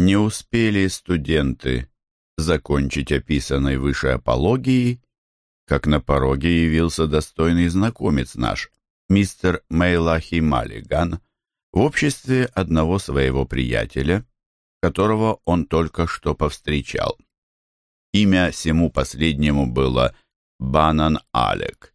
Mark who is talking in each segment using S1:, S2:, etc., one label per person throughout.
S1: Не успели студенты закончить описанной выше апологии, как на пороге явился достойный знакомец наш, мистер Мейлахи Маллиган, в обществе одного своего приятеля, которого он только что повстречал. Имя всему последнему было Банан Алек,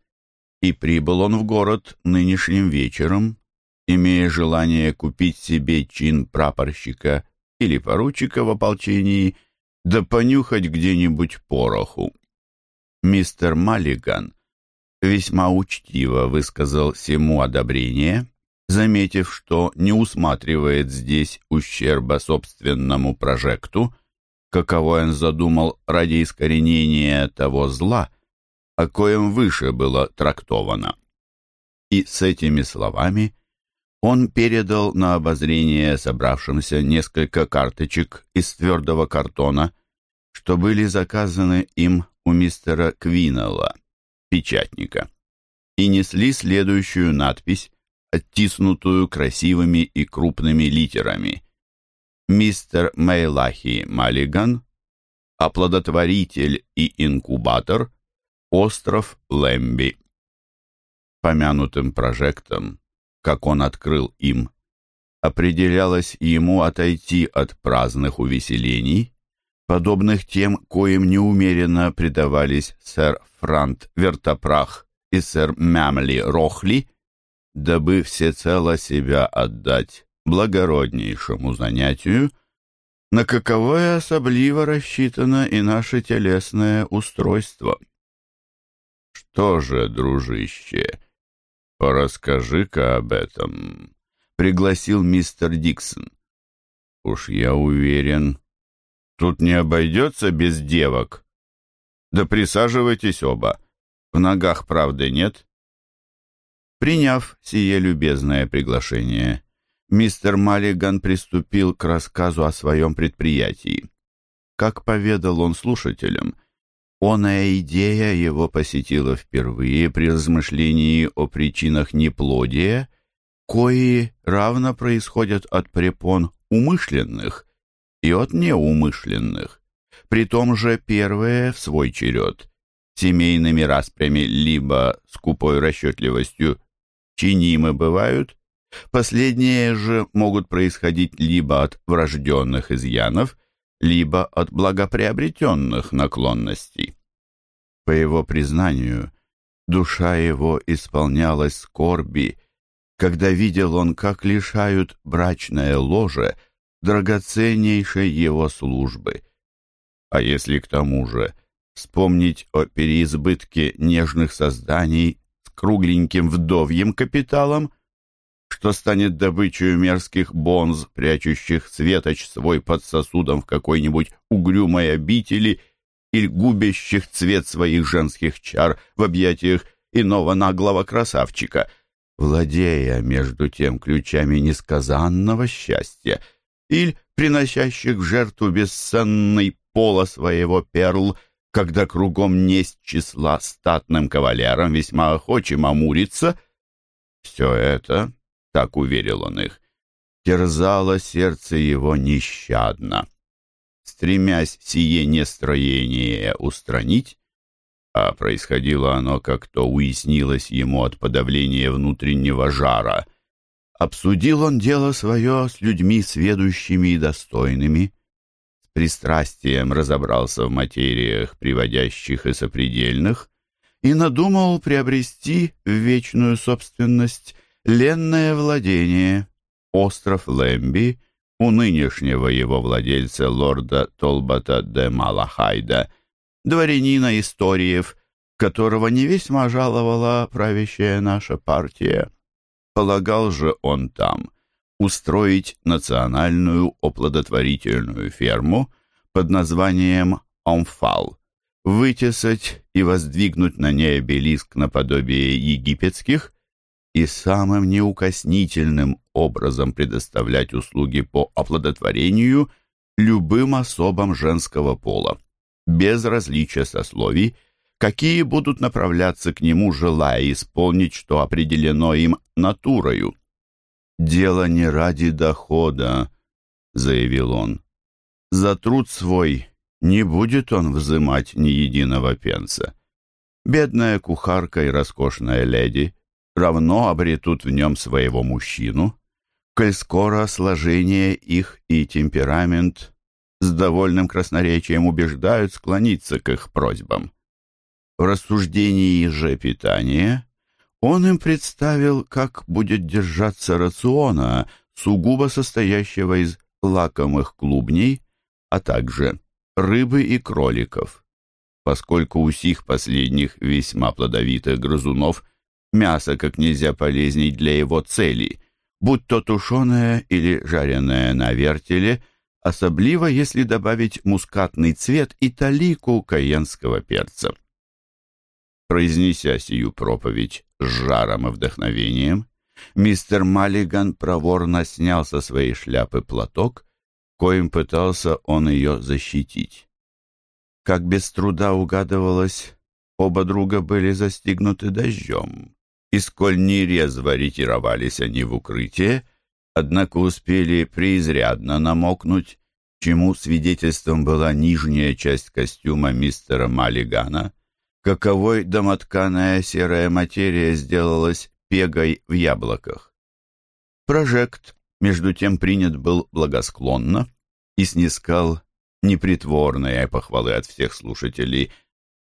S1: и прибыл он в город нынешним вечером, имея желание купить себе чин прапорщика или поручика в ополчении, да понюхать где-нибудь пороху. Мистер Маллиган весьма учтиво высказал всему одобрение, заметив, что не усматривает здесь ущерба собственному прожекту, каково он задумал ради искоренения того зла, о коем выше было трактовано. И с этими словами он передал на обозрение собравшимся несколько карточек из твердого картона, что были заказаны им у мистера Квинелла, печатника, и несли следующую надпись, оттиснутую красивыми и крупными литерами. Мистер Мейлахи Маллиган, оплодотворитель и инкубатор, остров Лэмби. Помянутым прожектом, как он открыл им, определялось ему отойти от праздных увеселений, подобных тем, коим неумеренно предавались сэр Франт Вертопрах и сэр Мямли Рохли, дабы всецело себя отдать благороднейшему занятию, на каковое особливо рассчитано и наше телесное устройство. Что же, дружище, порасскажи-ка об этом, пригласил мистер Диксон. Уж я уверен, тут не обойдется без девок. Да присаживайтесь оба. В ногах правды нет. Приняв сие любезное приглашение, мистер Маллиган приступил к рассказу о своем предприятии. Как поведал он слушателям, оная идея его посетила впервые при размышлении о причинах неплодия, кои равно происходят от препон умышленных и от неумышленных. При том же первые в свой черед семейными распрями либо скупой расчетливостью чинимы бывают, последние же могут происходить либо от врожденных изъянов, либо от благоприобретенных наклонностей. По его признанию, душа его исполнялась скорби, когда видел он, как лишают брачное ложе драгоценнейшей его службы. А если к тому же вспомнить о переизбытке нежных созданий кругленьким вдовьим капиталом, что станет добычей мерзких бонз, прячущих светоч свой под сосудом в какой-нибудь угрюмой обители или губящих цвет своих женских чар в объятиях иного наглого красавчика, владея между тем ключами несказанного счастья, или приносящих в жертву бесценный пола своего перл — когда кругом несть числа статным кавалерам весьма охочим амуриться, все это, так уверил он их, терзало сердце его нещадно. Стремясь сие нестроение устранить, а происходило оно, как то уяснилось ему от подавления внутреннего жара, обсудил он дело свое с людьми сведущими и достойными, пристрастием разобрался в материях, приводящих и сопредельных, и надумал приобрести в вечную собственность ленное владение, остров Лэмби, у нынешнего его владельца лорда Толбота де Малахайда, дворянина историев, которого не весьма жаловала правящая наша партия. Полагал же он там устроить национальную оплодотворительную ферму под названием «Омфал», вытесать и воздвигнуть на ней обелиск наподобие египетских и самым неукоснительным образом предоставлять услуги по оплодотворению любым особам женского пола, без различия сословий, какие будут направляться к нему, желая исполнить, что определено им натурою. «Дело не ради дохода», — заявил он. За труд свой не будет он взымать ни единого пенса. Бедная кухарка и роскошная леди равно обретут в нем своего мужчину, коль скоро сложение их и темперамент с довольным красноречием убеждают склониться к их просьбам. В рассуждении же питания он им представил, как будет держаться рациона, сугубо состоящего из лакомых клубней, а также рыбы и кроликов, поскольку у сих последних весьма плодовитых грызунов мясо как нельзя полезней для его целей, будь то тушеное или жареное на вертеле, особливо если добавить мускатный цвет и талику каенского перца. Произнеся сию проповедь с жаром и вдохновением, мистер Маллиган проворно снял со своей шляпы платок, коим пытался он ее защитить. Как без труда угадывалось, оба друга были застигнуты дождем, и сколь нерезво ретировались они в укрытие, однако успели преизрядно намокнуть, чему свидетельством была нижняя часть костюма мистера Маллигана — каковой домотканая серая материя сделалась пегой в яблоках. Прожект, между тем, принят был благосклонно и снискал непритворные похвалы от всех слушателей,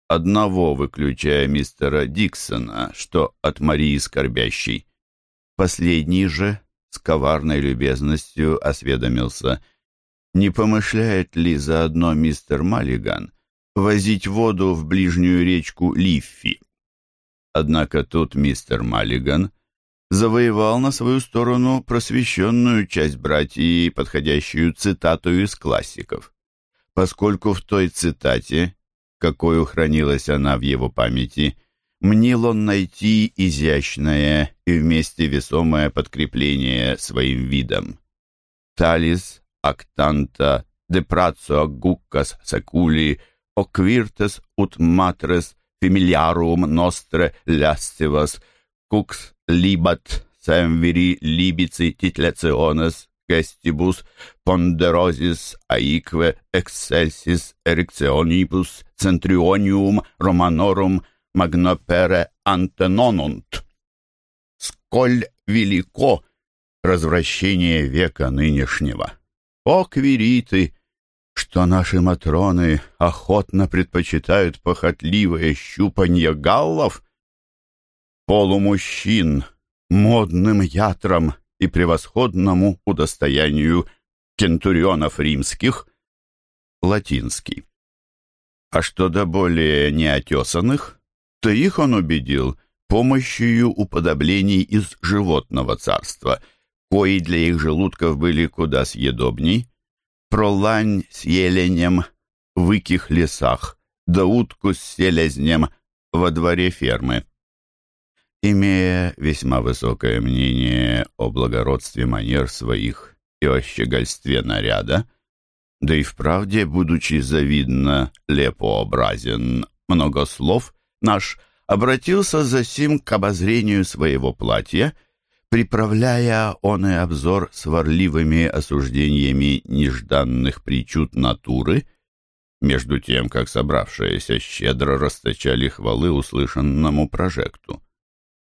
S1: одного выключая мистера Диксона, что от Марии Скорбящей. Последний же с коварной любезностью осведомился, не помышляет ли заодно мистер Маллиган возить воду в ближнюю речку Лиффи. Однако тут мистер Маллиган завоевал на свою сторону просвещенную часть братьи, подходящую цитату из классиков. Поскольку в той цитате, какой хранилась она в его памяти, мнил он найти изящное и вместе весомое подкрепление своим видом. Талис, актанта, депрацио гуккас сакули ut matres familiarum nostre lascivas, cux libat semviri libici titlationes gestibus ponderosis aeque excelsis erectionibus centrionium romanorum magnopere антеноnunt. Сколь велико развращение века нынешнего! О, квириты! что наши матроны охотно предпочитают похотливое щупанье галлов, полумужчин, модным ятрам и превосходному удостоянию кентурионов римских, латинский. А что до более неотесанных, то их он убедил помощью уподоблений из животного царства, кои для их желудков были куда съедобней, про лань с еленем в иких лесах, да утку с селезнем во дворе фермы. Имея весьма высокое мнение о благородстве манер своих и о щегольстве наряда, да и вправде, будучи завидно лепообразен много слов, наш обратился за сим к обозрению своего платья — приправляя он и обзор сварливыми осуждениями нежданных причуд натуры, между тем, как собравшиеся щедро расточали хвалы услышанному прожекту.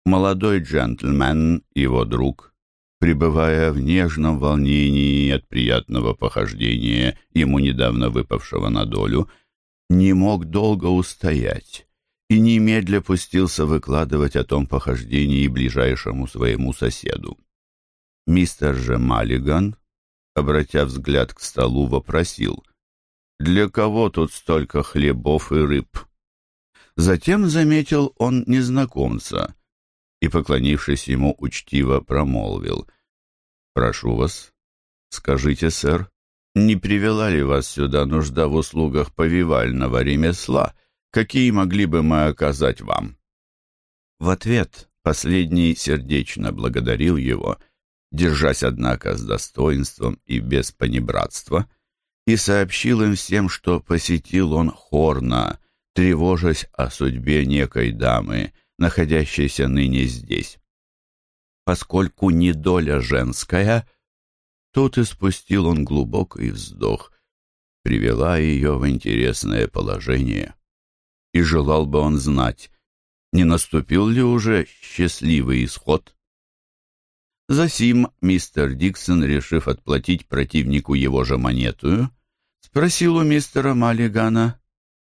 S1: Молодой джентльмен, его друг, пребывая в нежном волнении от приятного похождения, ему недавно выпавшего на долю, не мог долго устоять и немедля пустился выкладывать о том похождении ближайшему своему соседу. Мистер же Маллиган, обратя взгляд к столу, вопросил, «Для кого тут столько хлебов и рыб?» Затем заметил он незнакомца и, поклонившись ему, учтиво промолвил, «Прошу вас, скажите, сэр, не привела ли вас сюда нужда в услугах повивального ремесла?» какие могли бы мы оказать вам?» В ответ последний сердечно благодарил его, держась, однако, с достоинством и без понебратства, и сообщил им всем, что посетил он Хорна, тревожась о судьбе некой дамы, находящейся ныне здесь. Поскольку не доля женская, тут испустил он глубокий вздох привела ее в интересное положение. И желал бы он знать, не наступил ли уже счастливый исход. Засим мистер Диксон, решив отплатить противнику его же монетую, спросил у мистера Маллигана,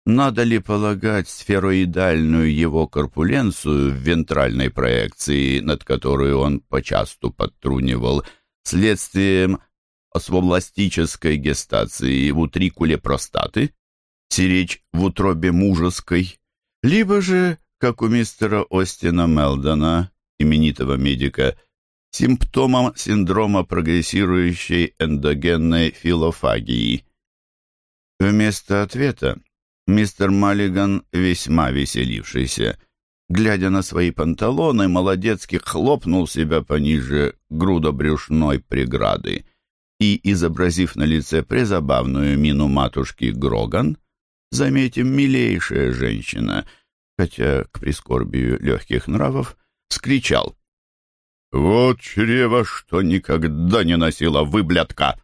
S1: надо ли полагать сфероидальную его корпуленцию в вентральной проекции, над которой он почасту подтрунивал, следствием освобластической гестации в утрикуле простаты, сиречь в утробе мужеской, либо же, как у мистера Остина Мелдона, именитого медика, симптомом синдрома прогрессирующей эндогенной филофагии. Вместо ответа Мистер Маллиган, весьма веселившийся, глядя на свои панталоны, молодецки хлопнул себя пониже грудобрюшной преграды и, изобразив на лице презабавную мину матушки Гроган, заметим, милейшая женщина, хотя к прискорбию легких нравов, скричал «Вот чрево, что никогда не носила выблядка!»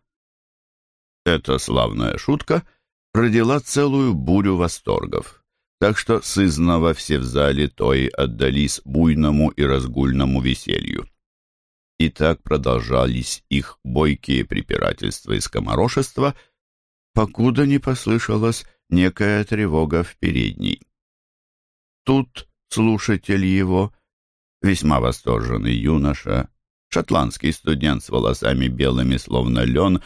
S1: Эта славная шутка — родила целую бурю восторгов. Так что сызново все в зале той отдались буйному и разгульному веселью. И так продолжались их бойкие препирательства и скоморошества, покуда не послышалась некая тревога в передней. Тут слушатель его, весьма восторженный юноша, шотландский студент с волосами белыми, словно лен,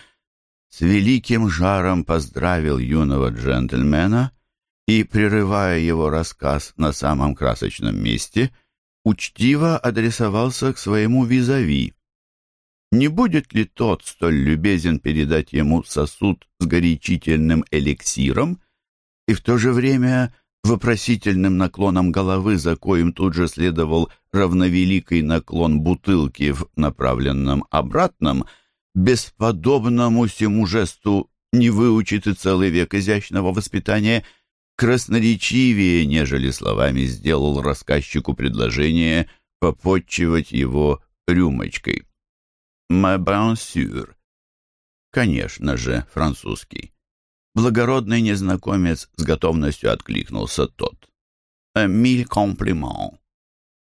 S1: с великим жаром поздравил юного джентльмена и, прерывая его рассказ на самом красочном месте, учтиво адресовался к своему визави. Не будет ли тот столь любезен передать ему сосуд с горячительным эликсиром и в то же время вопросительным наклоном головы, за коим тут же следовал равновеликий наклон бутылки в направленном обратном – бесподобному сему жесту не выучит и целый век изящного воспитания, красноречивее, нежели словами сделал рассказчику предложение попотчевать его рюмочкой. «Ma bien sûr». Конечно же, французский. Благородный незнакомец с готовностью откликнулся тот. «Миль комплимент».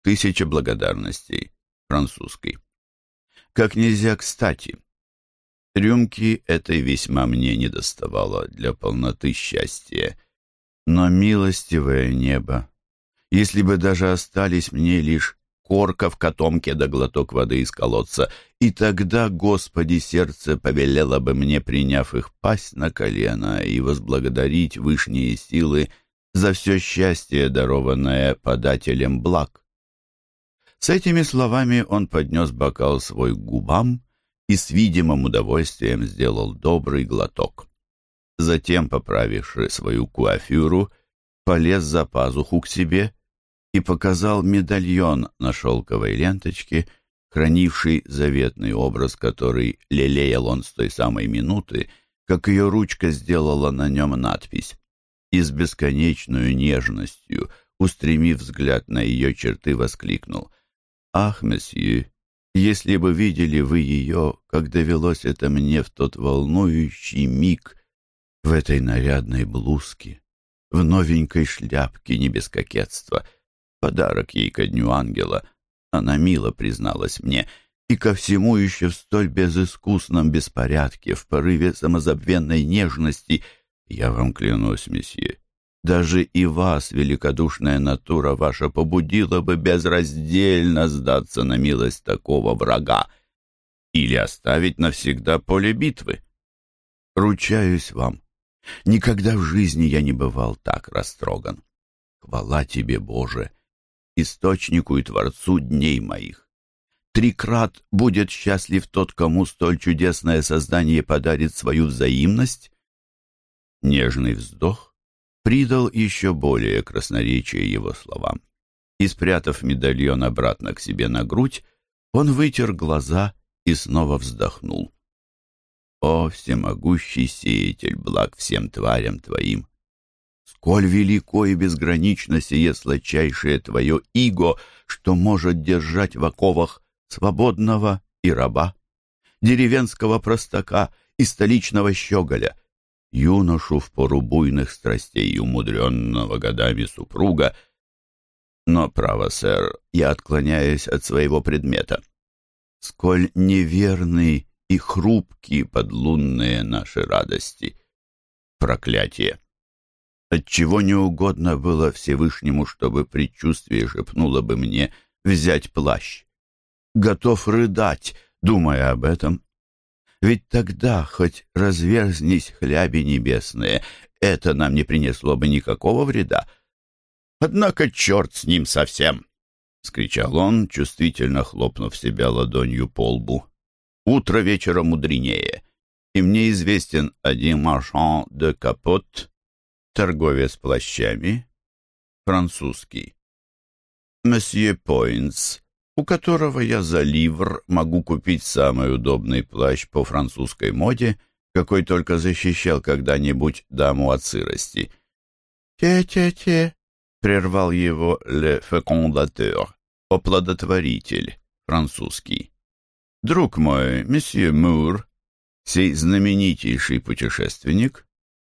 S1: Тысяча благодарностей. Французский. Как нельзя кстати. Рюмки этой весьма мне не доставало для полноты счастья. Но милостивое небо, если бы даже остались мне лишь корка в котомке да глоток воды из колодца, и тогда, Господи, сердце повелело бы мне, приняв их, пасть на колено и возблагодарить вышние силы за все счастье, дарованное подателем благ. С этими словами он поднес бокал свой к губам и с видимым удовольствием сделал добрый глоток. Затем, поправивши свою куафюру, полез за пазуху к себе и показал медальон на шелковой ленточке, хранивший заветный образ, который лелеял он с той самой минуты, как ее ручка сделала на нем надпись. И с бесконечной нежностью, устремив взгляд на ее черты, воскликнул «Ах, месье, если бы видели вы ее, как довелось это мне в тот волнующий миг в этой нарядной блузке, в новенькой шляпке не без кокетства, подарок ей ко дню ангела, она мило призналась мне, и ко всему еще в столь безыскусном беспорядке, в порыве самозабвенной нежности, я вам клянусь, месье, даже и вас, великодушная натура ваша, побудила бы безраздельно сдаться на милость такого врага или оставить навсегда поле битвы. Ручаюсь вам, никогда в жизни я не бывал так растроган. Хвала тебе, Боже, источнику и Творцу дней моих. Трикрат будет счастлив тот, кому столь чудесное создание подарит свою взаимность. Нежный вздох, придал еще более красноречие его словам. И, спрятав медальон обратно к себе на грудь, он вытер глаза и снова вздохнул. «О, всемогущий сеятель благ всем тварям твоим! Сколь велико и безгранично сие сладчайшее твое иго, что может держать в оковах свободного и раба, деревенского простака и столичного щеголя, юношу в пору буйных страстей умудренного годами супруга. Но, право, сэр, я отклоняюсь от своего предмета. Сколь неверны и хрупкие подлунные наши радости. Проклятие! Отчего не угодно было Всевышнему, чтобы предчувствие шепнуло бы мне взять плащ. Готов рыдать, думая об этом. Ведь тогда, хоть разверзнись хляби небесные, это нам не принесло бы никакого вреда. Однако черт с ним совсем! — скричал он, чувствительно хлопнув себя ладонью по лбу. «Утро вечера мудренее, и мне известен один маршан де капот, торговец плащами, французский. Месье Пойнс, у которого я за ливр могу купить самый удобный плащ по французской моде, какой только защищал когда-нибудь даму от сырости. «Те-те-те», — прервал его «le fécondateur», оплодотворитель, французский. «Друг мой, месье Мур, сей знаменитейший путешественник,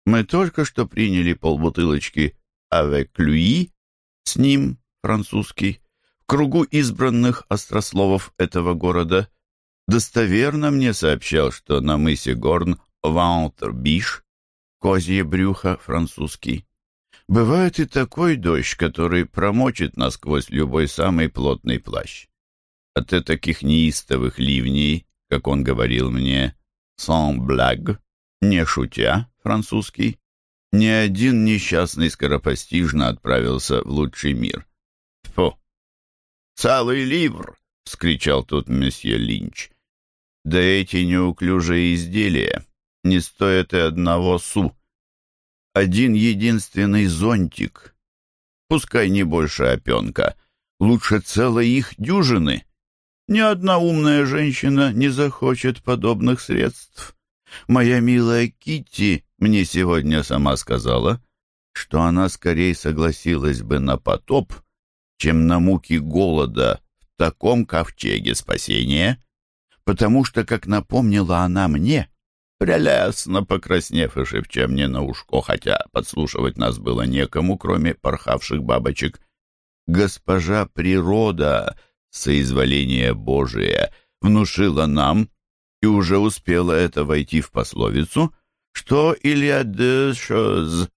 S1: мы только что приняли полбутылочки «Avec lui», с ним, французский, в кругу избранных острословов этого города, достоверно мне сообщал, что на мысе Горн Ваунтербиш, козье брюхо, французский, бывает и такой дождь, который промочит насквозь любой самый плотный плащ. От таких неистовых ливней, как он говорил мне, «sans blague», не шутя, французский, ни один несчастный скоропостижно отправился в лучший мир. Фу! «Целый ливр!» — вскричал тут месье Линч. «Да эти неуклюжие изделия не стоят и одного су. Один единственный зонтик, пускай не больше опенка, лучше целой их дюжины. Ни одна умная женщина не захочет подобных средств». Моя милая Китти мне сегодня сама сказала, что она скорее согласилась бы на потоп, чем на муки голода в таком ковчеге спасения, потому что, как напомнила она мне, прелестно покраснев и шепча мне на ушко, хотя подслушивать нас было некому, кроме порхавших бабочек, госпожа природа, соизволение Божие, внушила нам, и уже успела это войти в пословицу, что «il y a deux choses»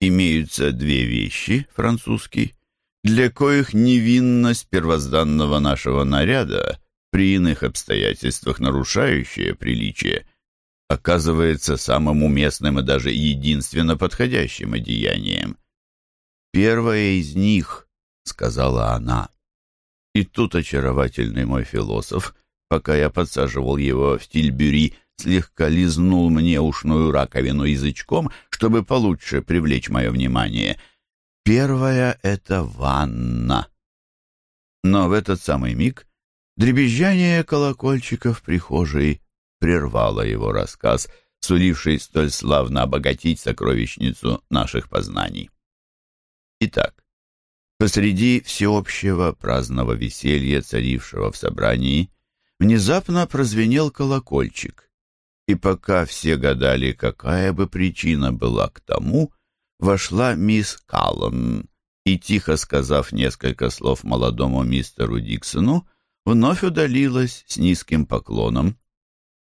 S1: имеются две вещи, французский, для коих невинность первозданного нашего наряда при иных обстоятельствах, нарушающая приличие, оказывается самым уместным и даже единственно подходящим одеянием. «Первое из них», — сказала она, — и тут очаровательный мой философ — пока я подсаживал его в тильбюри, слегка лизнул мне ушную раковину язычком, чтобы получше привлечь мое внимание. Первая — это ванна. Но в этот самый миг дребезжание колокольчиков в прихожей прервало его рассказ, суливший столь славно обогатить сокровищницу наших познаний. Итак, посреди всеобщего праздного веселья, царившего в собрании, внезапно прозвенел колокольчик. И пока все гадали, какая бы причина была к тому, вошла мисс Каллан и, тихо сказав несколько слов молодому мистеру Диксону, вновь удалилась с низким поклоном.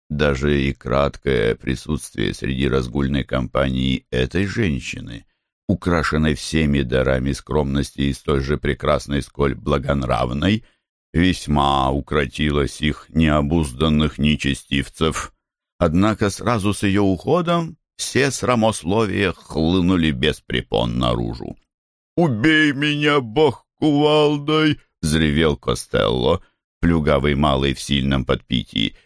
S1: Даже и краткое присутствие среди разгульной компании этой женщины, украшенной всеми дарами скромности и столь же прекрасной, сколь благонравной, — весьма укротилась их необузданных нечестивцев. Однако сразу с ее уходом все срамословия хлынули без препон наружу. «Убей меня, бог кувалдой!» — взревел Костелло, плюгавый малый в сильном подпитии.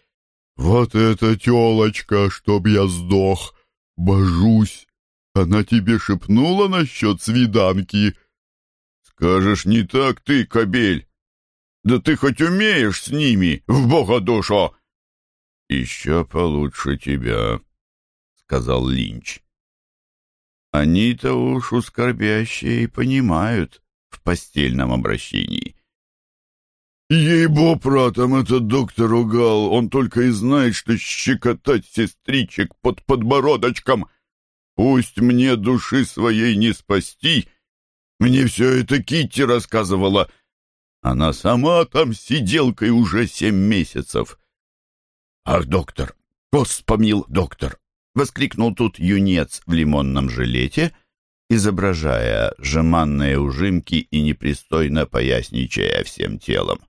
S1: «Вот эта телочка, чтоб я сдох! Божусь! Она тебе шепнула насчет свиданки?» «Скажешь, не так ты, кобель!» Да ты хоть умеешь с ними, в бога душу!» «Еще получше тебя», — сказал Линч. «Они-то уж у скорбящие понимают в постельном обращении».
S2: «Ей-бо, пратом, этот доктор угал, он только и знает, что щекотать сестричек под подбородочком. Пусть мне души своей не спасти. Мне все это Китти рассказывала. Она сама там сиделкой уже семь месяцев. Ах, доктор, вспомнил доктор, воскликнул тут юнец в лимонном жилете, изображая жеманные ужимки и непристойно поясничая всем телом.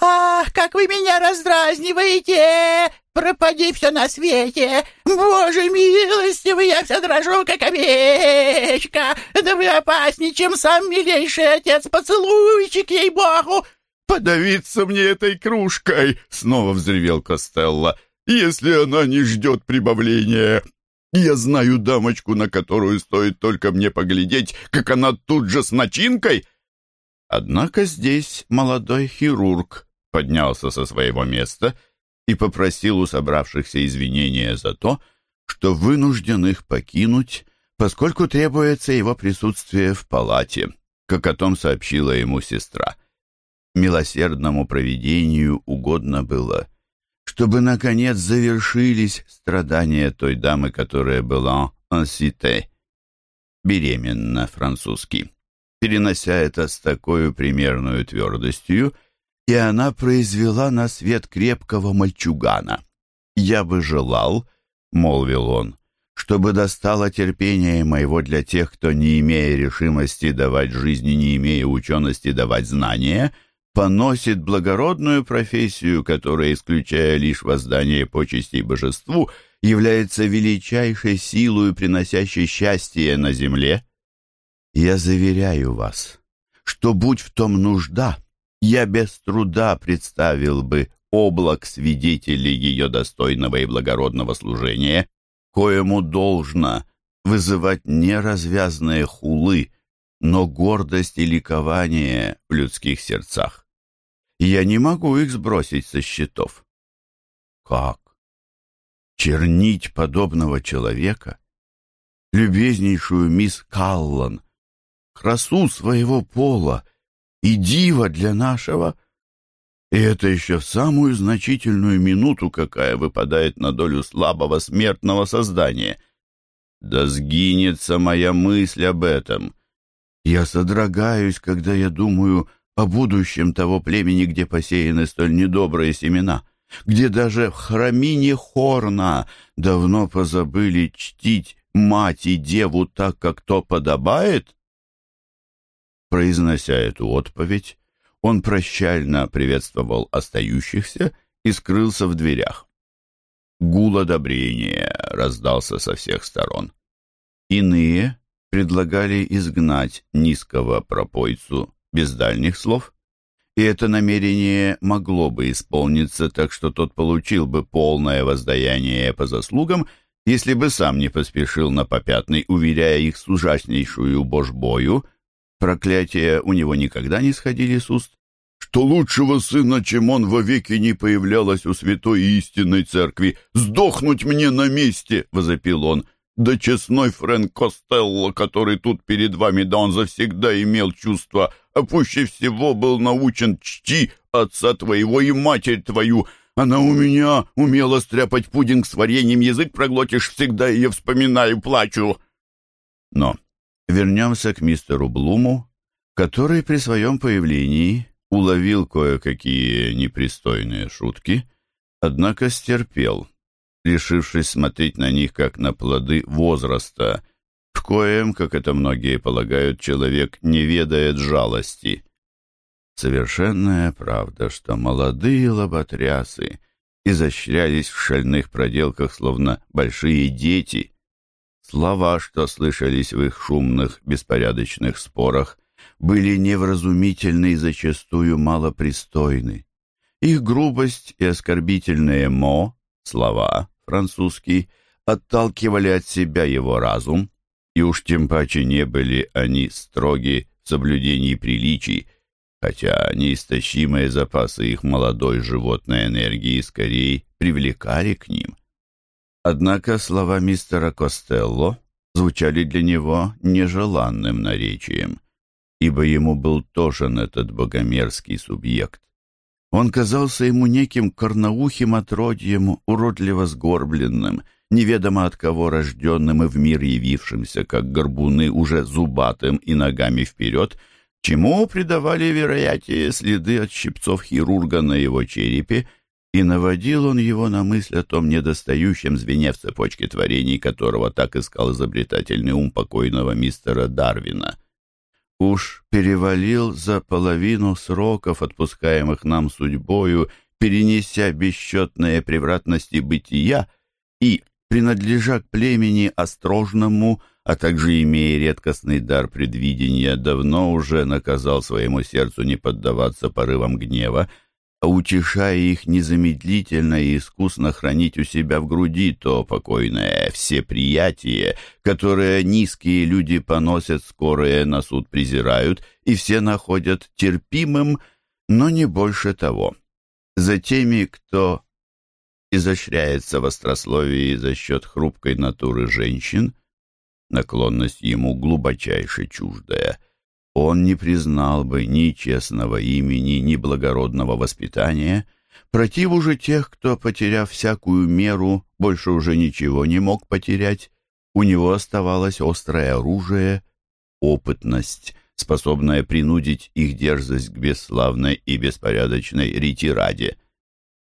S3: «Ах, как вы меня раздразниваете! Пропади все на свете! Боже милостивый, я вся дрожу, как овечка! Да вы опаснее, чем сам милейший отец! Поцелуйчик, ей-богу!»
S2: «Подавиться мне этой кружкой!» — снова взревел Костелло. «Если она не ждет прибавления!» Я знаю дамочку, на которую стоит только мне поглядеть, как она тут же с начинкой.
S1: Однако здесь молодой хирург поднялся со своего места и попросил у собравшихся извинения за то, что вынужден их покинуть, поскольку требуется его присутствие в палате, как о том сообщила ему сестра. Милосердному провидению угодно было, чтобы, наконец, завершились страдания той дамы, которая была «ансите», беременна французский перенося это с такой примерную твердостью, и она произвела на свет крепкого мальчугана. «Я бы желал», — молвил он, — «чтобы достало терпение моего для тех, кто, не имея решимости давать жизни, не имея учености давать знания, поносит благородную профессию, которая, исключая лишь воздание почестей божеству, является величайшей силой, приносящей счастье на земле». Я заверяю вас, что, будь в том нужда, я без труда представил бы облак свидетелей ее достойного и благородного служения, коему должно вызывать не развязные хулы, но гордость и ликование в людских сердцах. Я не могу их сбросить со счетов. Как? Чернить подобного человека? Любезнейшую мисс Каллан, красу своего пола и дива для нашего. И это еще в самую значительную минуту, какая выпадает на долю слабого смертного создания. Да сгинется моя мысль об этом. Я содрогаюсь, когда я думаю о будущем того племени, где посеяны столь недобрые семена, где даже в храмине Хорна давно позабыли чтить мать и деву так, как то подобает, Произнося эту отповедь, он прощально приветствовал остающихся и скрылся в дверях. Гул одобрения раздался со всех сторон. Иные предлагали изгнать низкого пропойцу без дальних слов, и это намерение могло бы исполниться так, что тот получил бы полное воздаяние по заслугам, если бы сам не поспешил на попятный, уверяя их с ужаснейшую божбою, Проклятия у него никогда не сходили с уст.
S2: Что лучшего сына, чем он, вовеки не появлялось у святой истинной церкви. «Сдохнуть мне на месте!» — возопил он. «Да честной Фрэнк Костелло, который тут перед вами, да он завсегда имел чувство, а пуще всего был научен чти отца твоего и матерь твою. Она у меня умела стряпать пудинг с вареньем, язык проглотишь, всегда ее вспоминаю, плачу».
S1: Но Вернемся к мистеру Блуму, который при своем появлении уловил кое-какие непристойные шутки, однако стерпел, решившись смотреть на них как на плоды возраста, в коем, как это многие полагают, человек не ведает жалости. Совершенная правда, что молодые лоботрясы изощрялись в шальных проделках, словно большие дети — Слова, что слышались в их шумных, беспорядочных спорах, были невразумительны и зачастую малопристойны. Их грубость и оскорбительные «мо» — слова, французский, отталкивали от себя его разум, и уж тем паче не были они строги в соблюдении приличий, хотя неистощимые запасы их молодой животной энергии скорее привлекали к ним — Однако слова мистера Костелло звучали для него нежеланным наречием, ибо ему был тошен этот богомерзкий субъект. Он казался ему неким корноухим отродьем, уродливо сгорбленным, неведомо от кого рожденным и в мир явившимся, как горбуны, уже зубатым и ногами вперед, чему придавали вероятие следы от щипцов хирурга на его черепе, и наводил он его на мысль о том недостающем звене в цепочке творений, которого так искал изобретательный ум покойного мистера Дарвина. Уж перевалил за половину сроков, отпускаемых нам судьбою, перенеся бесчетные превратности бытия, и, принадлежа к племени острожному, а также имея редкостный дар предвидения, давно уже наказал своему сердцу не поддаваться порывам гнева, а утешая их незамедлительно и искусно хранить у себя в груди то покойное всеприятие, которое низкие люди поносят, скорые на суд презирают, и все находят терпимым, но не больше того. За теми, кто изощряется в острословии за счет хрупкой натуры женщин, наклонность ему глубочайше чуждая, он не признал бы ни честного имени, ни благородного воспитания, противу же тех, кто, потеряв всякую меру, больше уже ничего не мог потерять, у него оставалось острое оружие, опытность, способная принудить их дерзость к бесславной и беспорядочной ретираде.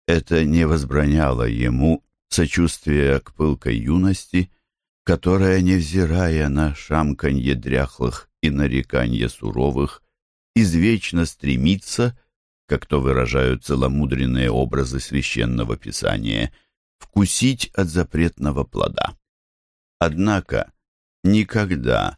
S1: Это не возбраняло ему сочувствия к пылкой юности, которая, невзирая на шамканье дряхлых и нареканье суровых, извечно стремится, как то выражают целомудренные образы священного писания, вкусить от запретного плода. Однако никогда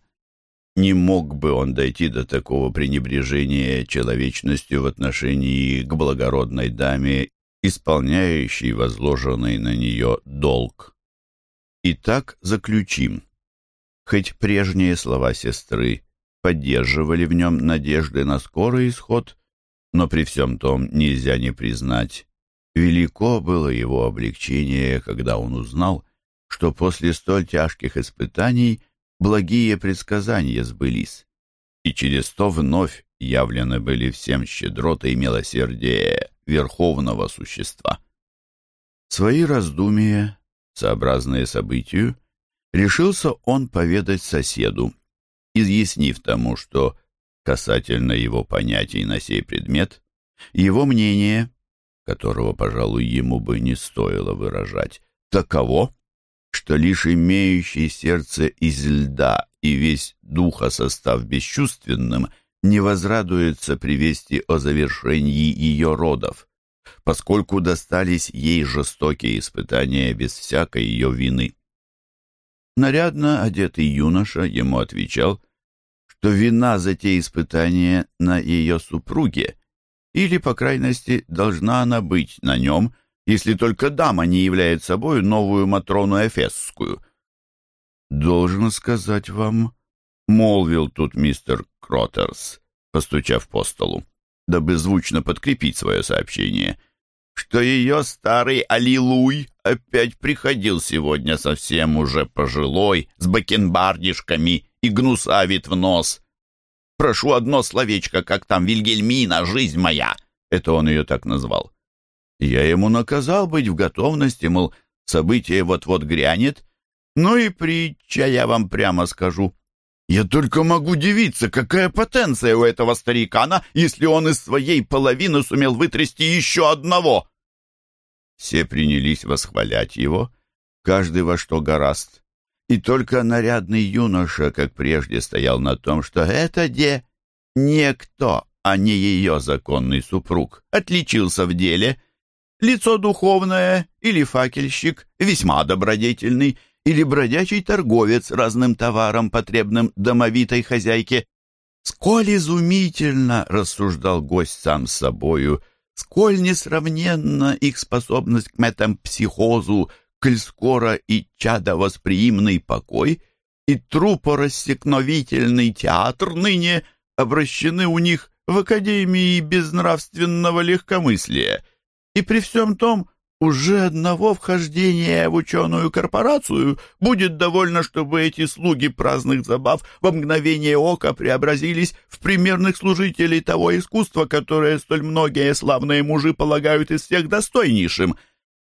S1: не мог бы он дойти до такого пренебрежения человечностью в отношении к благородной даме, исполняющей возложенный на нее долг. Итак, заключим. Хоть прежние слова сестры поддерживали в нем надежды на скорый исход, но при всем том нельзя не признать. Велико было его облегчение, когда он узнал, что после столь тяжких испытаний благие предсказания сбылись, и через то вновь явлены были всем щедроты и милосердие верховного существа. Свои раздумия, сообразные событию, решился он поведать соседу, изъяснив тому, что касательно его понятий на сей предмет, его мнение, которого, пожалуй, ему бы не стоило выражать, таково, что лишь имеющий сердце из льда и весь духа состав бесчувственным не возрадуется при вести о завершении ее родов, поскольку достались ей жестокие испытания без всякой ее вины. Нарядно одетый юноша ему отвечал, что вина за те испытания на ее супруге, или, по крайности, должна она быть на нем, если только дама не является собой новую Матрону Эфесскую. «Должен сказать вам», — молвил тут мистер Кроттерс, постучав по столу, дабы звучно подкрепить свое сообщение — что ее старый Аллилуй опять приходил сегодня совсем уже пожилой, с бакенбардишками и гнусавит в нос. Прошу одно словечко, как там Вильгельмина, жизнь моя. Это он ее так назвал. Я ему наказал быть в готовности, мол, событие вот-вот грянет. Ну и притча, я вам прямо скажу. Я только могу дивиться, какая потенция у этого старикана, если он из своей половины сумел вытрясти еще одного. Все принялись восхвалять его, каждый во что гораст. И только нарядный юноша, как прежде, стоял на том, что это де никто, а не ее законный супруг, отличился в деле. Лицо духовное или факельщик, весьма добродетельный, или бродячий торговец разным товаром, потребным домовитой хозяйке. «Сколь изумительно!» — рассуждал гость сам с собою — сколь несравненна их способность к метампсихозу, коль скоро и чадовосприимный покой, и трупорассекновительный театр ныне обращены у них в Академии безнравственного легкомыслия. И при всем том уже одного вхождения в ученую корпорацию будет довольно, чтобы эти слуги праздных забав во мгновение ока преобразились в примерных служителей того искусства, которое столь многие славные мужи полагают из всех достойнейшим.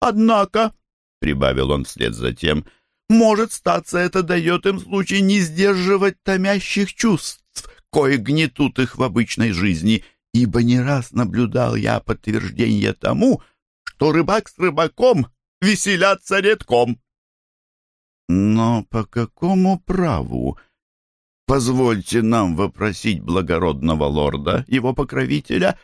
S1: Однако, — прибавил он вслед за тем, — «может статься, это дает им случай не сдерживать томящих чувств, кое гнетут их в обычной жизни, ибо не раз наблюдал я подтверждение тому, что рыбак с рыбаком веселятся редком». «Но по какому праву?» Позвольте нам вопросить благородного лорда, его покровителя,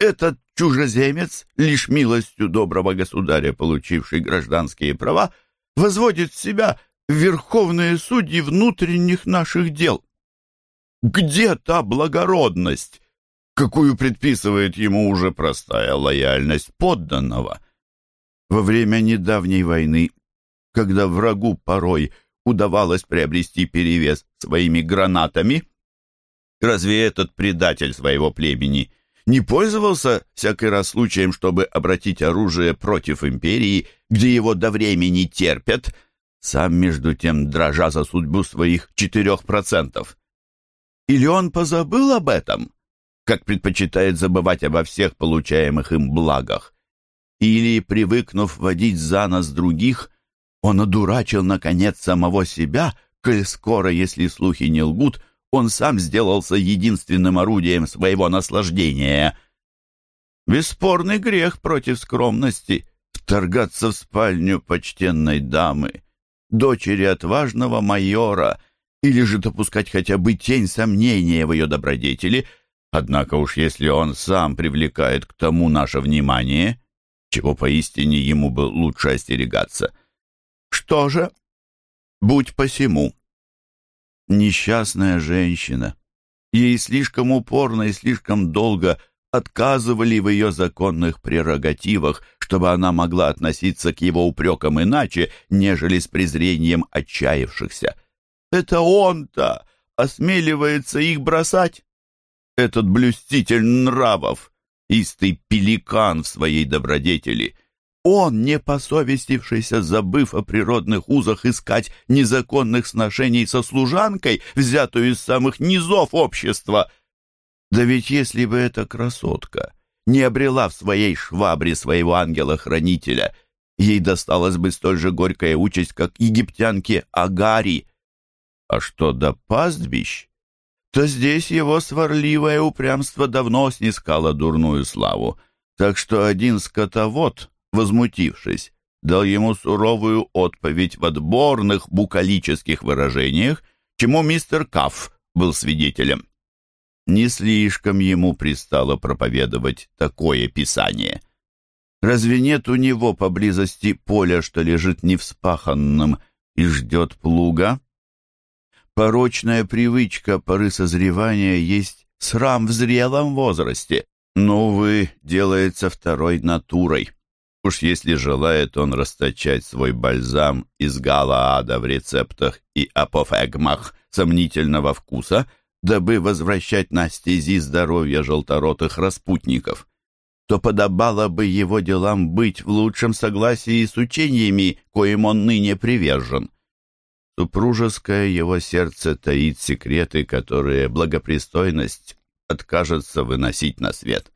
S1: этот чужеземец, лишь милостью доброго государя, получивший гражданские права, возводит себя в верховные судьи внутренних наших дел. Где та благородность, какую предписывает ему уже простая лояльность подданного? Во время недавней войны, когда врагу порой удавалось приобрести перевес своими гранатами? Разве этот предатель своего племени не пользовался всякий раз случаем, чтобы обратить оружие против империи, где его до времени терпят, сам между тем дрожа за судьбу своих четырех процентов? Или он позабыл об этом, как предпочитает забывать обо всех получаемых им благах? Или, привыкнув водить за нос других, он одурачил, наконец, самого себя, коль скоро, если слухи не лгут, он сам сделался единственным орудием своего наслаждения. Бесспорный грех против скромности — вторгаться в спальню почтенной дамы, дочери отважного майора, или же допускать хотя бы тень сомнения в ее добродетели, однако уж если он сам привлекает к тому наше внимание, чего поистине ему бы лучше остерегаться — что же? Будь посему. Несчастная женщина. Ей слишком упорно и слишком долго отказывали в ее законных прерогативах, чтобы она могла относиться к его упрекам иначе, нежели с презрением отчаявшихся. Это он-то осмеливается их бросать. Этот блюститель нравов, истый пеликан в своей добродетели — он, не посовестившийся, забыв о природных узах, искать незаконных сношений со служанкой, взятую из самых низов общества. Да ведь если бы эта красотка не обрела в своей швабре своего ангела-хранителя, ей досталась бы столь же горькая участь, как египтянке Агари. А что до пастбищ, то здесь его сварливое упрямство давно снискало дурную славу, так что один скотовод — возмутившись, дал ему суровую отповедь в отборных букалических выражениях, чему мистер Кафф был свидетелем. Не слишком ему пристало проповедовать такое писание. Разве нет у него поблизости поля, что лежит невспаханным и ждет плуга? Порочная привычка поры созревания есть срам в зрелом возрасте, но, увы, делается второй натурой. Уж если желает он расточать свой бальзам из галаада в рецептах и апофегмах сомнительного вкуса, дабы возвращать на стези здоровья желторотых распутников, то подобало бы его делам быть в лучшем согласии с учениями, коим он ныне привержен. Супружеское его сердце таит секреты, которые благопристойность откажется выносить на свет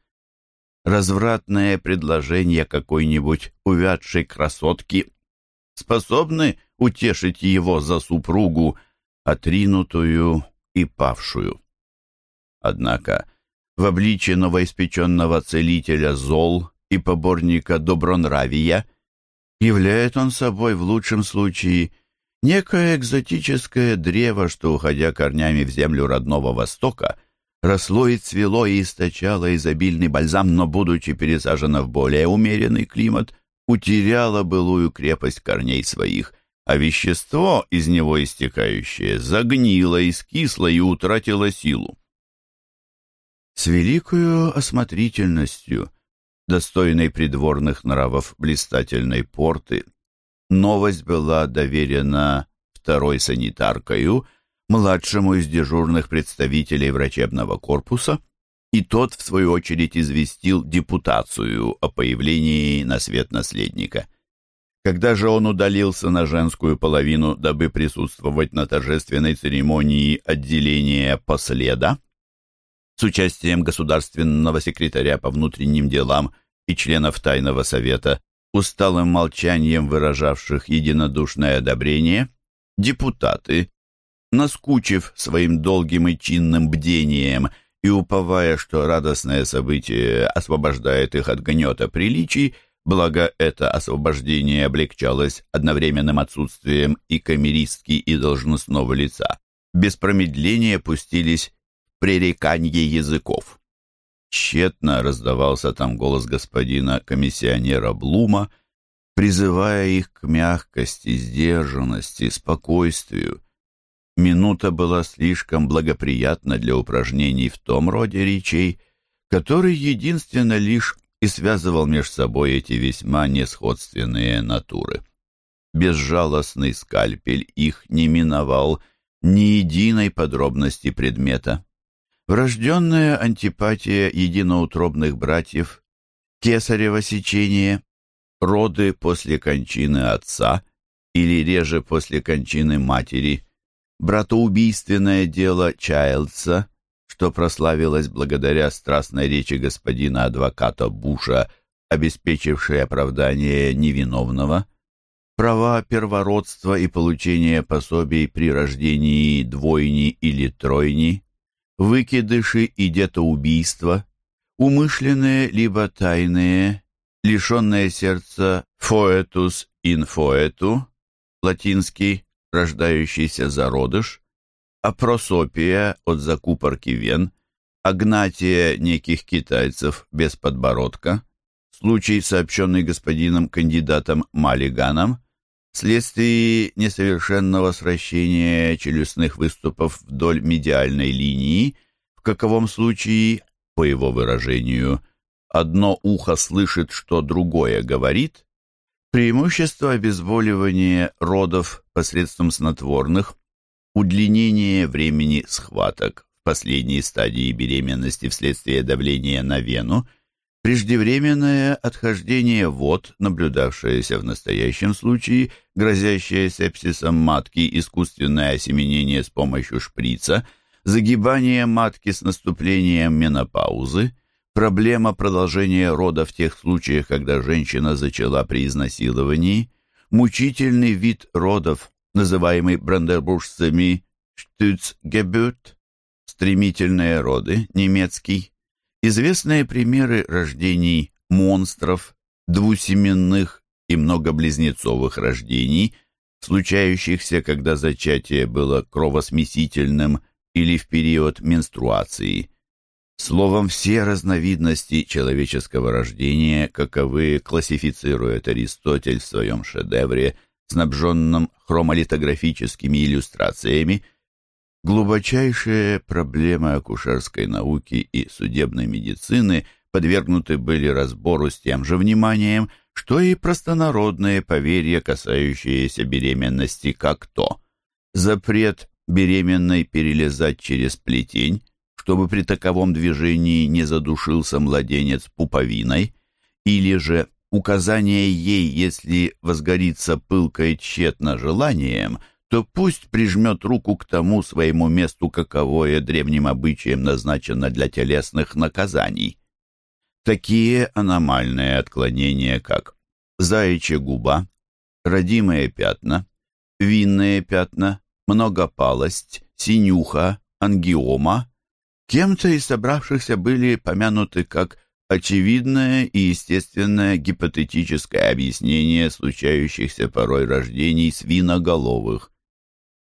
S1: развратное предложение какой-нибудь увядшей красотки способны утешить его за супругу, отринутую и павшую. Однако в обличье новоиспеченного целителя зол и поборника добронравия являет он собой в лучшем случае некое экзотическое древо, что, уходя корнями в землю родного Востока, росло и цвело и источало изобильный бальзам, но, будучи пересажено в более умеренный климат, утеряло былую крепость корней своих, а вещество, из него истекающее, загнило, искисло и утратило силу. С великою осмотрительностью, достойной придворных нравов блистательной порты, новость была доверена второй санитаркою — младшему из дежурных представителей врачебного корпуса, и тот, в свою очередь, известил депутацию о появлении на свет наследника. Когда же он удалился на женскую половину, дабы присутствовать на торжественной церемонии отделения последа, с участием государственного секретаря по внутренним делам и членов Тайного Совета, усталым молчанием выражавших единодушное одобрение, депутаты, наскучив своим долгим и чинным бдением и уповая, что радостное событие освобождает их от гнета приличий, благо это освобождение облегчалось одновременным отсутствием и камеристки, и должностного лица, без промедления пустились в пререканье языков. Тщетно раздавался там голос господина комиссионера Блума, призывая их к мягкости, сдержанности, спокойствию. Минута была слишком благоприятна для упражнений в том роде речей, который единственно лишь и связывал между собой эти весьма несходственные натуры. Безжалостный скальпель их не миновал ни единой подробности предмета. Врожденная антипатия единоутробных братьев, кесарево сечение, роды после кончины отца или реже после кончины матери, братоубийственное дело Чайлдса, что прославилось благодаря страстной речи господина адвоката Буша, обеспечившей оправдание невиновного, права первородства и получение пособий при рождении двойни или тройни, выкидыши и детоубийства, умышленные либо тайные, лишенное сердца «foetus in foetu», латинский «рождающийся зародыш», апросопия от закупорки вен, агнатия неких китайцев без подбородка, случай, сообщенный господином кандидатом Маллиганом, Вследствие несовершенного сращения челюстных выступов вдоль медиальной линии, в каковом случае, по его выражению, одно ухо слышит, что другое говорит, преимущество обезболивания родов посредством снотворных, удлинение времени схваток в последней стадии беременности вследствие давления на вену – Преждевременное отхождение вод, наблюдавшееся в настоящем случае, грозящее сепсисом матки, искусственное осеменение с помощью шприца, загибание матки с наступлением менопаузы, проблема продолжения рода в тех случаях, когда женщина зачала при изнасиловании, мучительный вид родов, называемый брандербуржцами «штюцгебют», стремительные роды, немецкий, Известные примеры рождений монстров, двусеменных и многоблизнецовых рождений, случающихся, когда зачатие было кровосмесительным или в период менструации. Словом, все разновидности человеческого рождения, каковы классифицирует Аристотель в своем шедевре, снабженном хромолитографическими иллюстрациями – Глубочайшие проблемы акушерской науки и судебной медицины подвергнуты были разбору с тем же вниманием, что и простонародные поверья, касающиеся беременности, как то. Запрет беременной перелезать через плетень, чтобы при таковом движении не задушился младенец пуповиной, или же указание ей, если возгорится пылкой тщетно желанием, то пусть прижмет руку к тому своему месту, каковое древним обычаем назначено для телесных наказаний. Такие аномальные отклонения, как заячья губа, родимые пятна, винные пятна, многопалость, синюха, ангиома, кем-то из собравшихся были помянуты как очевидное и естественное гипотетическое объяснение случающихся порой рождений свиноголовых.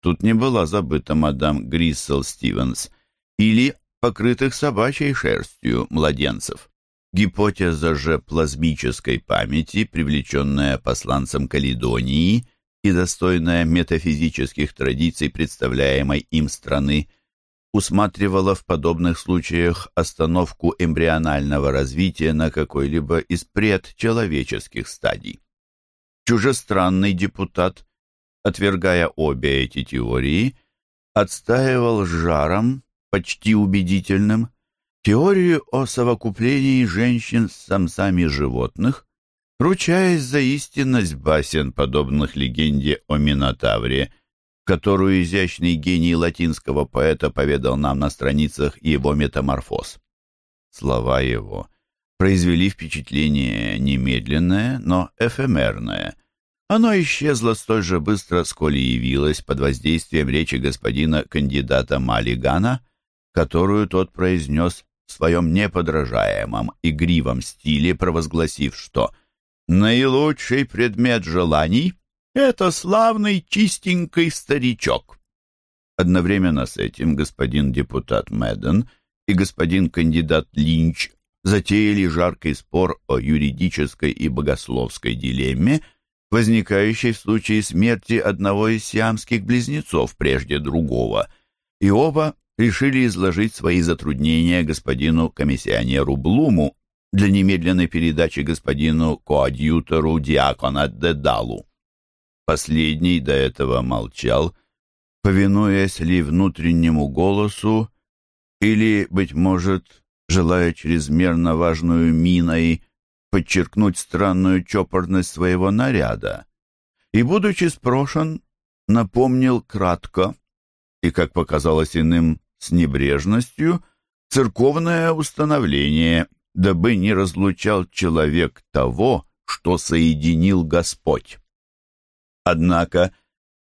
S1: Тут не была забыта мадам Гриссел Стивенс или покрытых собачьей шерстью младенцев. Гипотеза же плазмической памяти, привлеченная посланцем Каледонии и достойная метафизических традиций представляемой им страны, усматривала в подобных случаях остановку эмбрионального развития на какой-либо из предчеловеческих стадий. Чужестранный депутат отвергая обе эти теории, отстаивал с жаром, почти убедительным, теорию о совокуплении женщин с самцами животных, ручаясь за истинность басен, подобных легенде о Минотавре, которую изящный гений латинского поэта поведал нам на страницах его «Метаморфоз». Слова его произвели впечатление немедленное, но эфемерное. Оно исчезло столь же быстро, сколь и явилось под воздействием речи господина кандидата Малигана, которую тот произнес в своем неподражаемом игривом стиле, провозгласив, что «наилучший предмет желаний — это славный чистенький старичок». Одновременно с этим господин депутат Мэдден и господин кандидат Линч затеяли жаркий спор о юридической и богословской дилемме, возникающей в случае смерти одного из сиамских близнецов прежде другого, и оба решили изложить свои затруднения господину комиссионеру Блуму для немедленной передачи господину коадьютору Диакона Дедалу. Последний до этого молчал, повинуясь ли внутреннему голосу или, быть может, желая чрезмерно важную миной подчеркнуть странную чопорность своего наряда, и, будучи спрошен, напомнил кратко и, как показалось иным, с небрежностью, церковное установление, дабы не разлучал человек того, что соединил Господь. Однако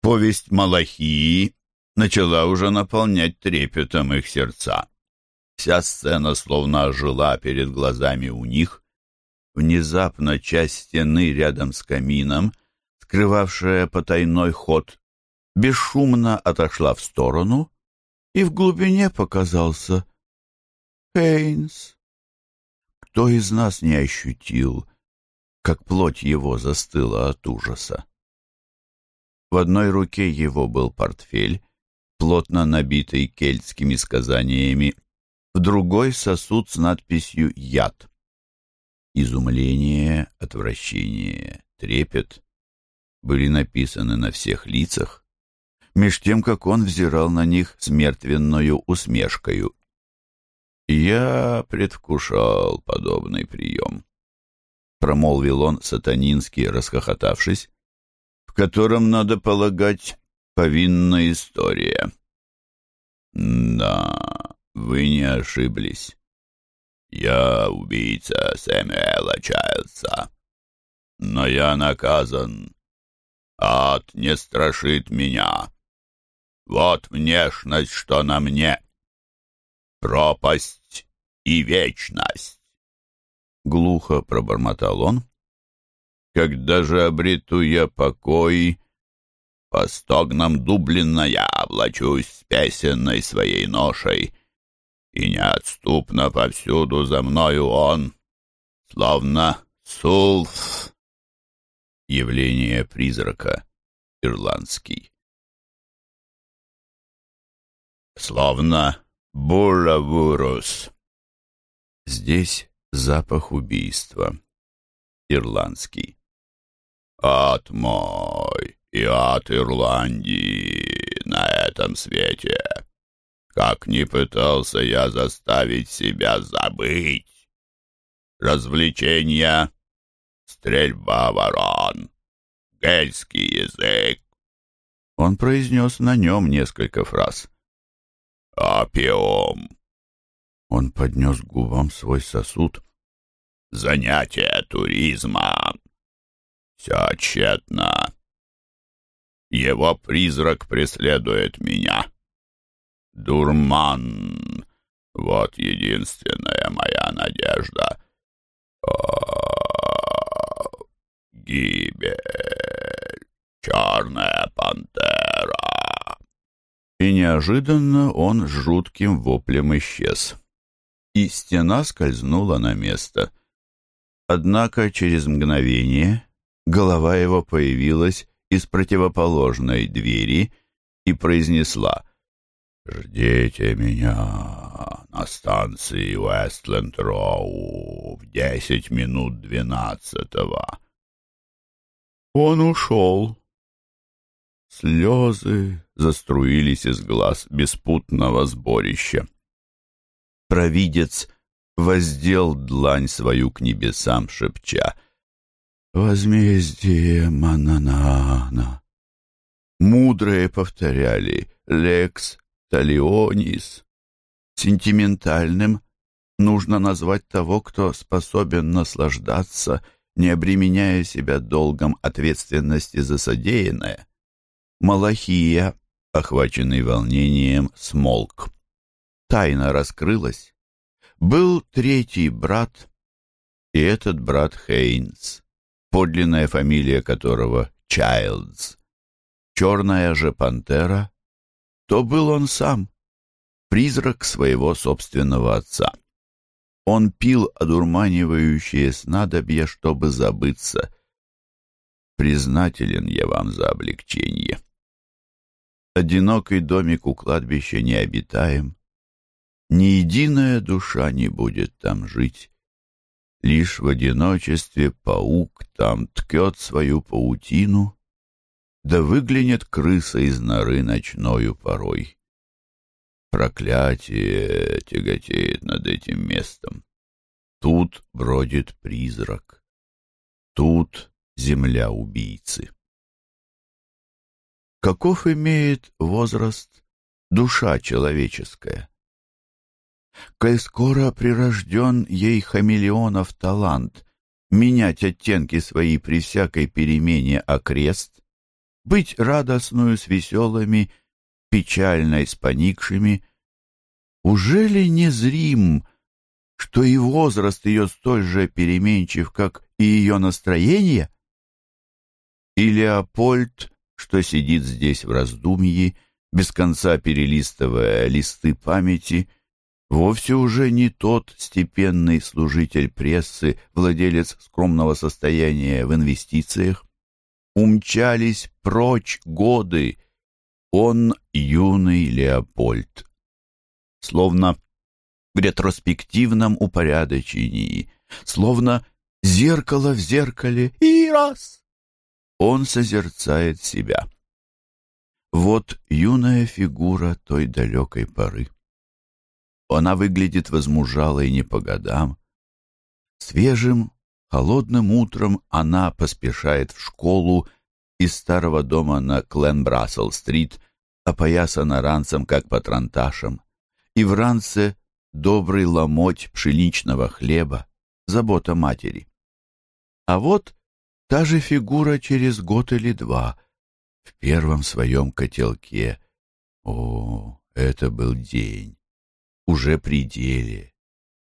S1: повесть Малахии начала уже наполнять трепетом их сердца. Вся сцена словно ожила перед глазами у них. Внезапно часть стены рядом с камином, скрывавшая потайной ход, бесшумно отошла в сторону, и в глубине показался Хейнс. Кто из нас не ощутил, как плоть его застыла от ужаса? В одной руке его был портфель, плотно набитый кельтскими сказаниями в другой сосуд с надписью «Яд». Изумление, отвращение, трепет были написаны на всех лицах, меж тем, как он взирал на них с мертвенною усмешкою. «Я предвкушал подобный прием», — промолвил он сатанински, расхохотавшись, «в котором, надо полагать, повинна история». «Да, вы не ошиблись. Я убийца Сэмюэла Чайлдса. Но я наказан. Ад не страшит меня. Вот внешность, что на мне. Пропасть и вечность. Глухо пробормотал он. Когда же обрету я покой, по стогнам Дублина я облачусь песенной своей ношей — и неотступно повсюду за мною он, словно сулф. Явление призрака ирландский. Словно буравурус. Здесь запах убийства. Ирландский. Ад мой и ад Ирландии на этом свете как ни пытался я заставить себя забыть. Развлечения, стрельба ворон, гельский язык. Он произнес на нем несколько фраз. «Опиум!» Он поднес к губам свой сосуд. «Занятие туризма! Все тщетно! Его призрак преследует меня!» Дурман. Вот единственная моя надежда. О, гибель. Черная пантера. И неожиданно он с жутким воплем исчез. И стена скользнула на место. Однако через мгновение голова его появилась из противоположной двери и произнесла — «Ждите меня на станции Уэстленд-Роу в десять минут двенадцатого». Он ушел. Слезы заструились из глаз беспутного сборища. Провидец воздел длань свою к небесам, шепча «Возмездие Мананана». Мудрые повторяли «Лекс Талионис. Сентиментальным Нужно назвать того, кто способен наслаждаться, не обременяя себя долгом ответственности за содеянное. Малахия, охваченный волнением, смолк. Тайна раскрылась. Был третий брат, и этот брат Хейнс, подлинная фамилия которого Чайлдс. Черная же пантера, то был он сам, призрак своего собственного отца. Он пил одурманивающее снадобье, чтобы забыться. Признателен я вам за облегчение. Одинокий домик у кладбища не обитаем. Ни единая душа не будет там жить. Лишь в одиночестве паук там ткет свою паутину, да выглянет крыса из норы ночною порой. Проклятие тяготеет над этим местом. Тут бродит призрак. Тут земля убийцы. Каков имеет возраст душа человеческая? Коль скоро прирожден ей хамелеонов талант менять оттенки свои при всякой перемене окрест, быть радостную с веселыми — печальной с поникшими, уже ли не зрим, что и возраст ее столь же переменчив, как и ее настроение? И Леопольд, что сидит здесь в раздумье, без конца перелистывая листы памяти, вовсе уже не тот степенный служитель прессы, владелец скромного состояния в инвестициях. Умчались прочь годы, он юный Леопольд. Словно в ретроспективном упорядочении, словно зеркало в зеркале, и раз он созерцает себя. Вот юная фигура той далекой поры. Она выглядит возмужалой не по годам. Свежим, холодным утром она поспешает в школу из старого дома на Кленбрассел-стрит, опоясана ранцем, как патронташем, и в ранце добрый ломоть пшеничного хлеба, забота матери. А вот та же фигура через год или два, в первом своем котелке. О, это был день, уже при деле.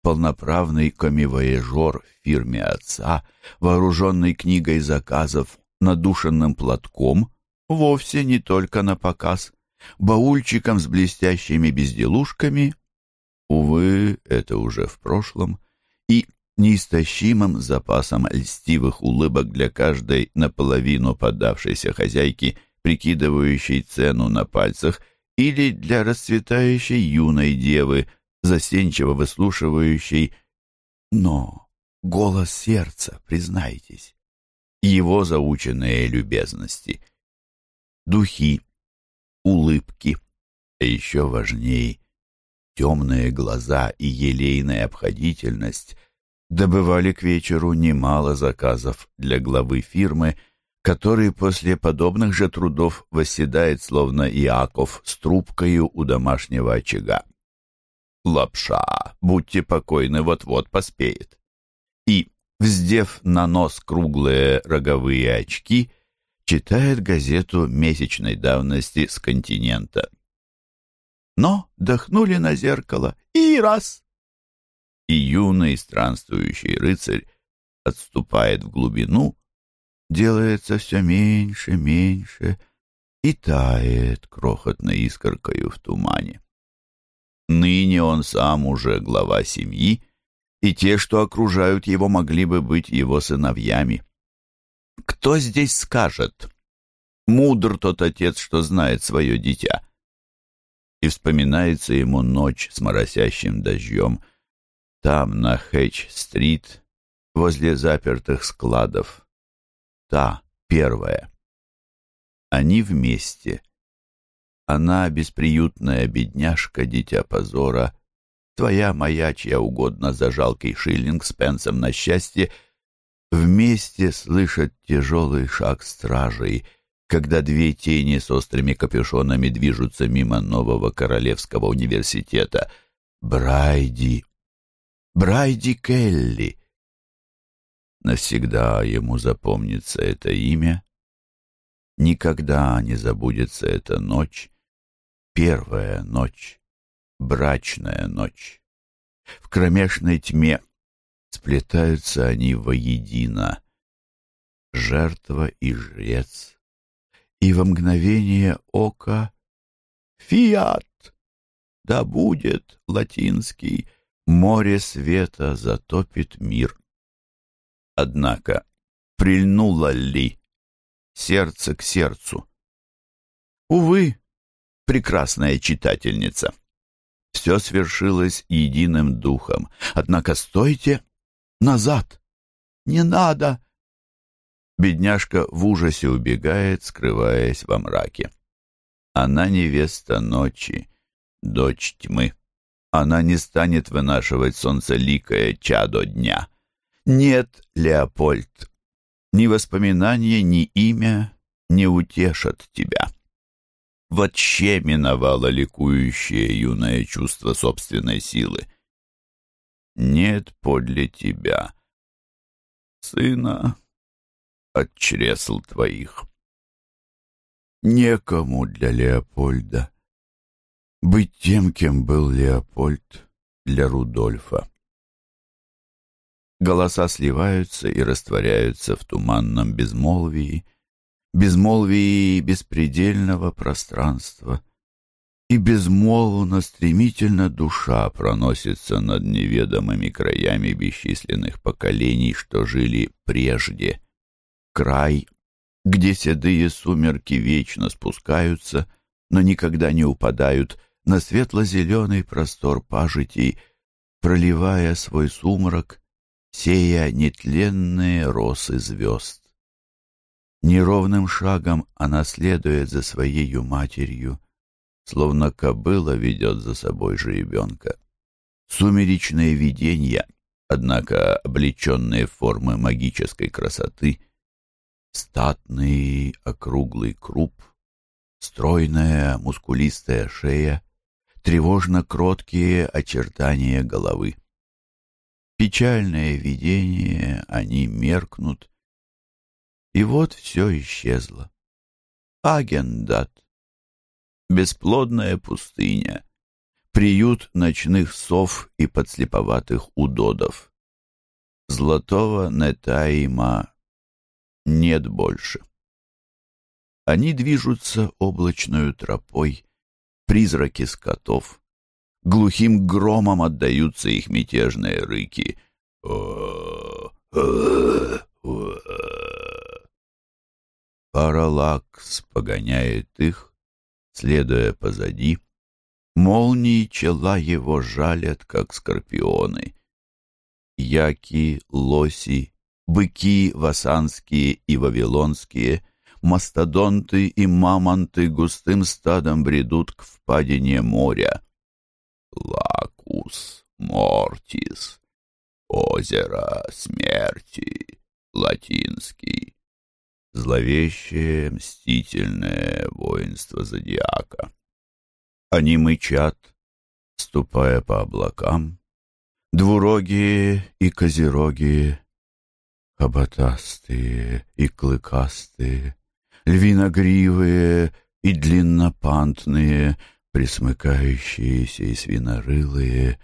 S1: Полноправный комивояжер в фирме отца, вооруженный книгой заказов, надушенным платком, вовсе не только на показ, баульчиком с блестящими безделушками, увы, это уже в прошлом, и неистощимым запасом льстивых улыбок для каждой наполовину поддавшейся хозяйки, прикидывающей цену на пальцах, или для расцветающей юной девы, застенчиво выслушивающей «Но голос сердца, признайтесь, его заученные любезности, духи, улыбки, а еще важнее темные глаза и елейная обходительность добывали к вечеру немало заказов для главы фирмы, который после подобных же трудов восседает, словно Иаков, с трубкою у домашнего очага. Лапша, будьте покойны, вот-вот поспеет. И, вздев на нос круглые роговые очки, читает газету месячной давности с континента. Но дохнули на зеркало и раз. И юный странствующий рыцарь отступает в глубину, делается все меньше, меньше и тает крохотной искоркою в тумане. Ныне он сам уже глава семьи, и те, что окружают его, могли бы быть его сыновьями. Кто здесь скажет? Мудр тот отец, что знает свое дитя. И вспоминается ему ночь с моросящим дождем. Там, на Хэтч-стрит, возле запертых складов. Та, первая. Они вместе. Она, бесприютная бедняжка, дитя позора, твоя моя, чья угодно за жалкий шиллинг с пенсом на счастье — Вместе слышат тяжелый шаг стражей, когда две тени с острыми капюшонами движутся мимо нового Королевского университета. Брайди Брайди Келли. Навсегда ему запомнится это имя. Никогда не забудется эта ночь, первая ночь, брачная ночь. В кромешной тьме сплетаются они воедино, жертва и жрец, и во мгновение ока «Фиат!» Да будет латинский, море света затопит мир. Однако прильнуло ли сердце к сердцу? Увы, прекрасная читательница. Все свершилось единым духом. Однако стойте назад. Не надо. Бедняжка в ужасе убегает, скрываясь во мраке. Она невеста ночи, дочь тьмы. Она не станет вынашивать солнцеликое чадо дня. Нет, Леопольд, ни воспоминания, ни имя не утешат тебя. Вообще миновало ликующее юное чувство собственной силы. Нет подле тебя сына от чресл твоих. Некому для Леопольда быть тем, кем был Леопольд для Рудольфа. Голоса сливаются и растворяются в туманном безмолвии, безмолвии беспредельного пространства, и безмолвно стремительно душа проносится над неведомыми краями бесчисленных поколений, что жили прежде. Край, где седые сумерки вечно спускаются, но никогда не упадают на светло-зеленый простор пажитей, проливая свой сумрак сея нетленные росы звезд. Неровным шагом она следует за своей матерью, словно кобыла ведет за собой жеребенка. Сумеречные видения, однако облеченные формы магической красоты, статный округлый круп, стройная мускулистая шея, тревожно кроткие очертания головы. Печальное видение, они меркнут. И вот все исчезло. Агендат. Бесплодная пустыня. Приют ночных сов и подслеповатых удодов. Золотого Нетаима нет больше. Они движутся облачную тропой, призраки скотов, глухим громом отдаются их мятежные рыки. Паралакс погоняет их, следуя позади. Молнии чела его жалят, как скорпионы. Яки, лоси, быки васанские и вавилонские, мастодонты и мамонты густым стадом бредут к впадине моря. Лакус Мортис, озеро смерти, латинский. Зловещее, мстительное воинство зодиака. Они мычат, ступая по облакам, двурогие и козерогие, хоботастые и клыкастые, львиногривые и длиннопантные, присмыкающиеся и свинорылые,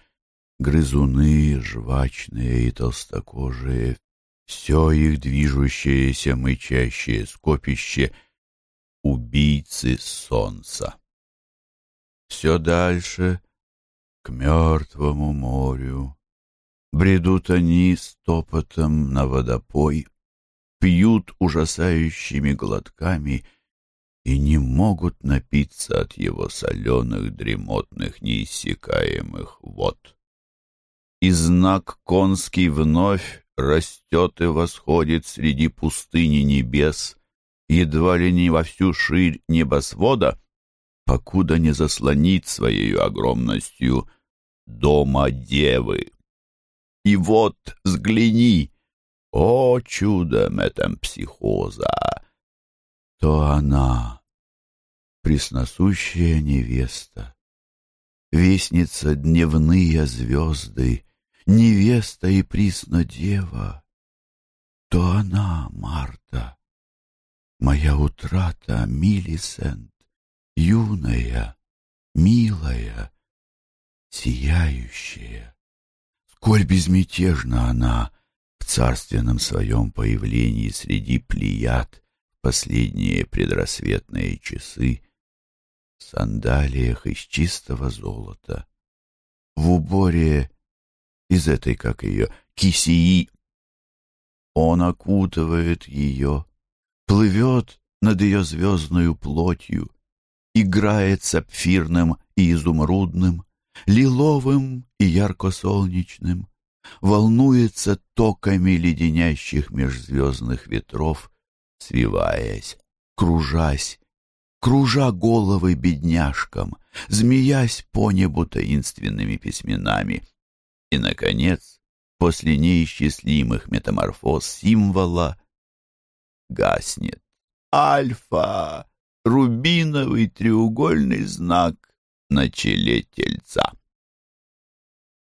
S1: грызуны, жвачные и толстокожие, все их движущееся мычащее скопище — убийцы солнца. Все дальше к мертвому морю. Бредут они стопотом на водопой, пьют ужасающими глотками — и не могут напиться от его соленых, дремотных, неиссякаемых вод. И знак конский вновь растет и восходит среди пустыни небес, едва ли не во всю ширь небосвода, покуда не заслонит своей огромностью дома девы. И вот, взгляни, о чудо метампсихоза! То она, пресносущая невеста, Вестница дневные звезды, невеста и приснодева, то она, Марта, моя утрата, Милисент, юная, милая, сияющая. Сколь безмятежна она в царственном своем появлении среди плеяд последние предрассветные часы в сандалиях из чистого золота, в уборе из этой, как ее, кисии. Он окутывает ее, плывет над ее звездную плотью, играет сапфирным и изумрудным, лиловым и ярко-солнечным, волнуется токами леденящих межзвездных ветров, свиваясь, кружась, кружа головы бедняжкам, змеясь по небу таинственными письменами. И, наконец, после неисчислимых метаморфоз символа гаснет. Альфа! Рубиновый треугольный знак на челе тельца.